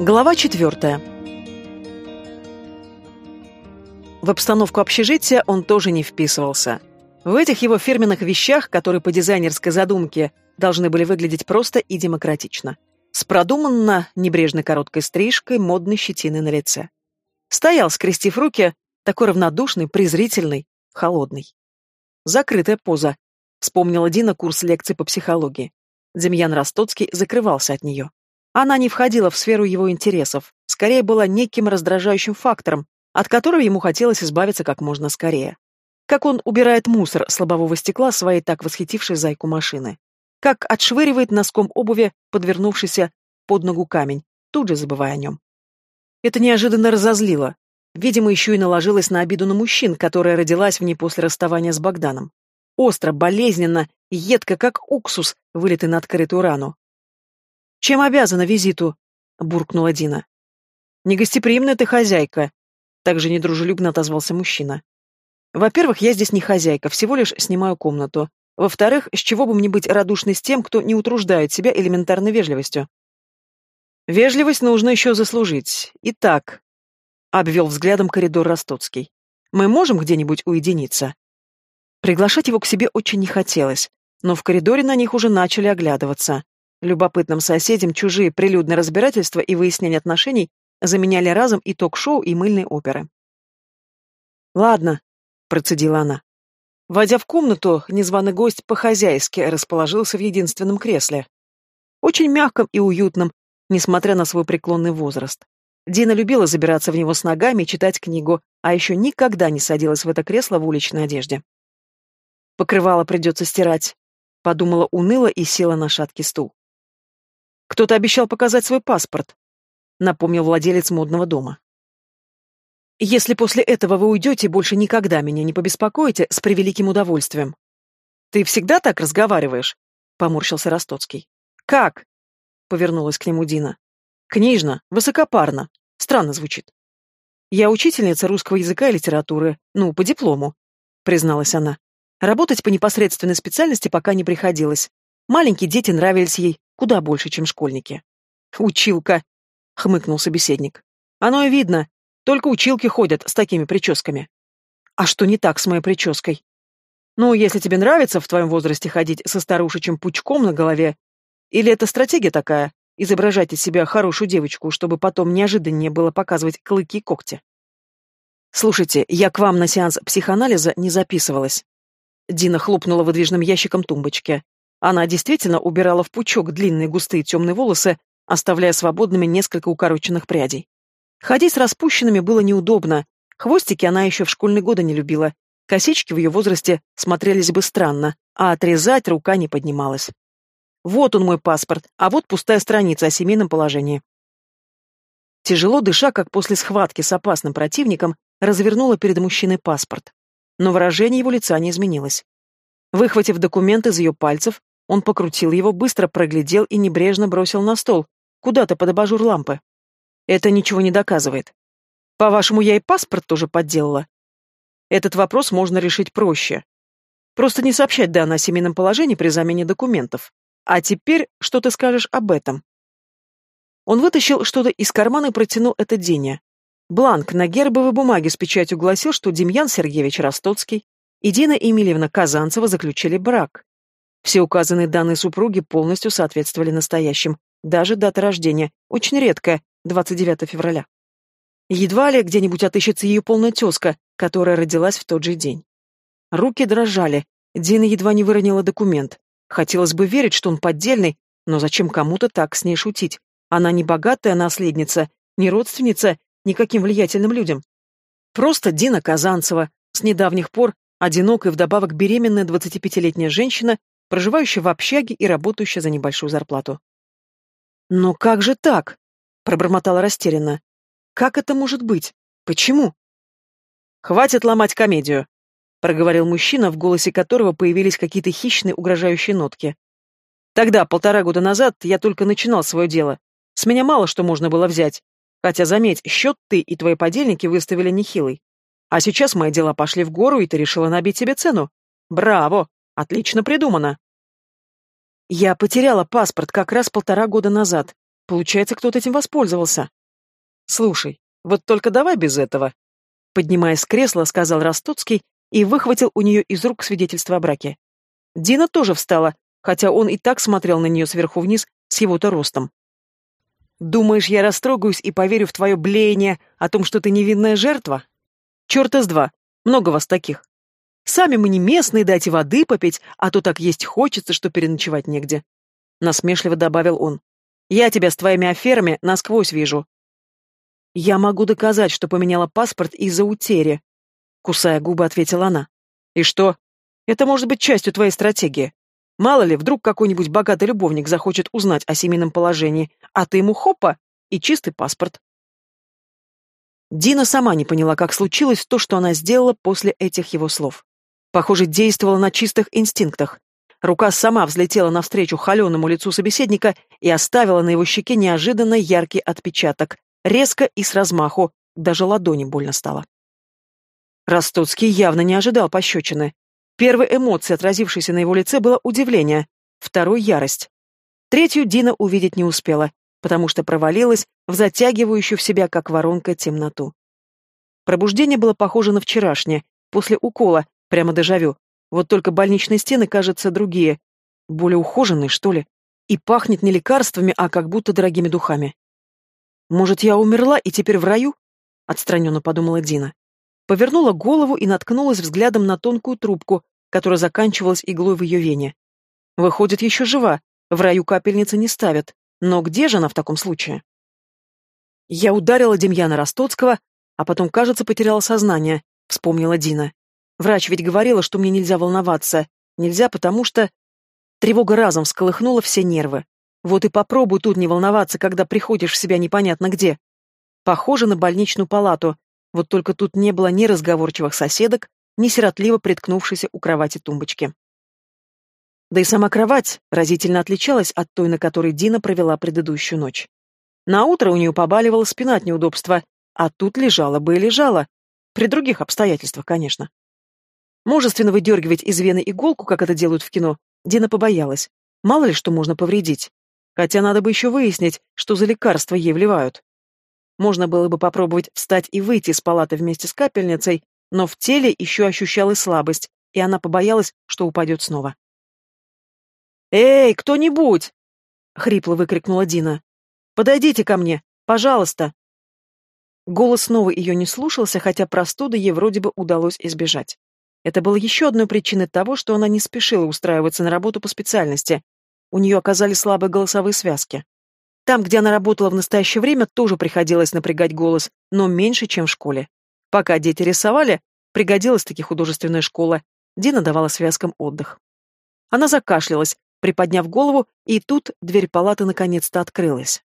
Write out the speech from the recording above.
Глава 4. В обстановку общежития он тоже не вписывался. В этих его фирменных вещах, которые по дизайнерской задумке должны были выглядеть просто и демократично. С продуманно небрежной короткой стрижкой, модной щетиной на лице. Стоял, скрестив руки, такой равнодушный, презрительный, холодный. Закрытая поза. Вспомнила Дина курс лекций по психологии. Демьян Ростоцкий закрывался от нее. Она не входила в сферу его интересов, скорее была неким раздражающим фактором, от которого ему хотелось избавиться как можно скорее. Как он убирает мусор с лобового стекла своей так восхитившей зайку машины. Как отшвыривает носком обуви подвернувшийся под ногу камень, тут же забывая о нем. Это неожиданно разозлило. Видимо, еще и наложилось на обиду на мужчин, которая родилась в ней после расставания с Богданом. Остро, болезненно, едко, как уксус, вылитый на открытую рану. Чем обязана визиту?» — буркнула Дина. «Негостеприимная ты хозяйка», — также недружелюбно отозвался мужчина. «Во-первых, я здесь не хозяйка, всего лишь снимаю комнату. Во-вторых, с чего бы мне быть радушной с тем, кто не утруждает себя элементарной вежливостью?» «Вежливость нужно еще заслужить. Итак», — обвел взглядом коридор Ростоцкий, — «мы можем где-нибудь уединиться?» Приглашать его к себе очень не хотелось, но в коридоре на них уже начали оглядываться. Любопытным соседям чужие прилюдные разбирательства и выяснение отношений заменяли разом и ток-шоу, и мыльные оперы. «Ладно», — процедила она. Войдя в комнату, незваный гость по-хозяйски расположился в единственном кресле. Очень мягком и уютном, несмотря на свой преклонный возраст. Дина любила забираться в него с ногами и читать книгу, а еще никогда не садилась в это кресло в уличной одежде. «Покрывало придется стирать», — подумала уныло и села на шаткий стул. Кто-то обещал показать свой паспорт, напомнил владелец модного дома. Если после этого вы уйдете, больше никогда меня не побеспокоите с превеликим удовольствием. Ты всегда так разговариваешь? Поморщился Ростоцкий. Как? Повернулась к нему Дина. Книжно, высокопарно. Странно звучит. Я учительница русского языка и литературы, ну, по диплому, призналась она. Работать по непосредственной специальности пока не приходилось. Маленькие дети нравились ей, куда больше, чем школьники. «Училка!» — хмыкнул собеседник. «Оно и видно. Только училки ходят с такими прическами». «А что не так с моей прической?» «Ну, если тебе нравится в твоем возрасте ходить со старушечьим пучком на голове, или это стратегия такая, изображать из себя хорошую девочку, чтобы потом неожиданнее было показывать клыки и когти?» «Слушайте, я к вам на сеанс психоанализа не записывалась». Дина хлопнула выдвижным ящиком тумбочки. Она действительно убирала в пучок длинные густые темные волосы, оставляя свободными несколько укороченных прядей. Ходить с распущенными было неудобно. Хвостики она еще в школьные годы не любила. Косички в ее возрасте смотрелись бы странно, а отрезать рука не поднималась. Вот он мой паспорт, а вот пустая страница о семейном положении. Тяжело дыша, как после схватки с опасным противником, развернула перед мужчиной паспорт. Но выражение его лица не изменилось. Выхватив документ из ее пальцев, он покрутил его, быстро проглядел и небрежно бросил на стол, куда-то под абажур лампы. Это ничего не доказывает. По-вашему, я и паспорт тоже подделала? Этот вопрос можно решить проще. Просто не сообщать данные о семейном положении при замене документов. А теперь, что ты скажешь об этом? Он вытащил что-то из кармана и протянул это Дине. Бланк на гербовой бумаге с печатью гласил, что Демьян Сергеевич Ростоцкий и Дина Эмильевна Казанцева заключили брак. Все указанные данные супруги полностью соответствовали настоящим. Даже дата рождения, очень редкая, 29 февраля. Едва ли где-нибудь отыщется ее полная тезка, которая родилась в тот же день. Руки дрожали, Дина едва не выронила документ. Хотелось бы верить, что он поддельный, но зачем кому-то так с ней шутить? Она не богатая наследница, не родственница никаким влиятельным людям. Просто Дина Казанцева, с недавних пор одинокая вдобавок беременная 25-летняя женщина, проживающая в общаге и работающая за небольшую зарплату. «Но как же так?» — пробормотала растерянно. «Как это может быть? Почему?» «Хватит ломать комедию!» — проговорил мужчина, в голосе которого появились какие-то хищные угрожающие нотки. «Тогда, полтора года назад, я только начинал свое дело. С меня мало что можно было взять. Хотя, заметь, счет ты и твои подельники выставили нехилый. А сейчас мои дела пошли в гору, и ты решила набить себе цену. Браво! Отлично придумано. Я потеряла паспорт как раз полтора года назад. Получается, кто-то этим воспользовался. Слушай, вот только давай без этого. Поднимаясь с кресла, сказал Ростоцкий и выхватил у нее из рук свидетельство о браке. Дина тоже встала, хотя он и так смотрел на нее сверху вниз с его-то ростом. «Думаешь, я растрогаюсь и поверю в твое блеяние о том, что ты невинная жертва? Черта с два, много вас таких. Сами мы не местные, дайте воды попить, а то так есть хочется, что переночевать негде. Насмешливо добавил он. Я тебя с твоими аферами насквозь вижу. Я могу доказать, что поменяла паспорт из-за утери. Кусая губы, ответила она. И что? Это может быть частью твоей стратегии. Мало ли, вдруг какой-нибудь богатый любовник захочет узнать о семейном положении, а ты ему хопа и чистый паспорт. Дина сама не поняла, как случилось то, что она сделала после этих его слов. Похоже, действовал на чистых инстинктах. Рука сама взлетела навстречу холеному лицу собеседника и оставила на его щеке неожиданно яркий отпечаток, резко и с размаху, даже ладони больно стало. Ростоцкий явно не ожидал пощечины. Первой эмоцией, отразившейся на его лице, было удивление, второй — ярость. Третью Дина увидеть не успела, потому что провалилась в затягивающую в себя, как воронка, темноту. Пробуждение было похоже на вчерашнее, после укола, Прямо дежавю. Вот только больничные стены, кажется, другие. Более ухоженные, что ли. И пахнет не лекарствами, а как будто дорогими духами. Может, я умерла и теперь в раю? Отстраненно подумала Дина. Повернула голову и наткнулась взглядом на тонкую трубку, которая заканчивалась иглой в ее вене. Выходит, еще жива. В раю капельницы не ставят. Но где же она в таком случае? Я ударила Демьяна Ростоцкого, а потом, кажется, потеряла сознание, вспомнила Дина. Врач ведь говорила, что мне нельзя волноваться. Нельзя, потому что... Тревога разом всколыхнула все нервы. Вот и попробуй тут не волноваться, когда приходишь в себя непонятно где. Похоже на больничную палату. Вот только тут не было ни разговорчивых соседок, ни сиротливо приткнувшейся у кровати тумбочки. Да и сама кровать разительно отличалась от той, на которой Дина провела предыдущую ночь. На утро у нее побаливала спина от неудобства, а тут лежала бы и лежала. При других обстоятельствах, конечно. Мужественно выдергивать из вены иголку, как это делают в кино, Дина побоялась. Мало ли что можно повредить. Хотя надо бы еще выяснить, что за лекарства ей вливают. Можно было бы попробовать встать и выйти из палаты вместе с капельницей, но в теле еще ощущалась слабость, и она побоялась, что упадет снова. «Эй, кто-нибудь!» — хрипло выкрикнула Дина. «Подойдите ко мне, пожалуйста!» Голос снова ее не слушался, хотя простуды ей вроде бы удалось избежать. Это было еще одной причиной того, что она не спешила устраиваться на работу по специальности. У нее оказались слабые голосовые связки. Там, где она работала в настоящее время, тоже приходилось напрягать голос, но меньше, чем в школе. Пока дети рисовали, пригодилась таки художественная школа. Дина давала связкам отдых. Она закашлялась, приподняв голову, и тут дверь палаты наконец-то открылась.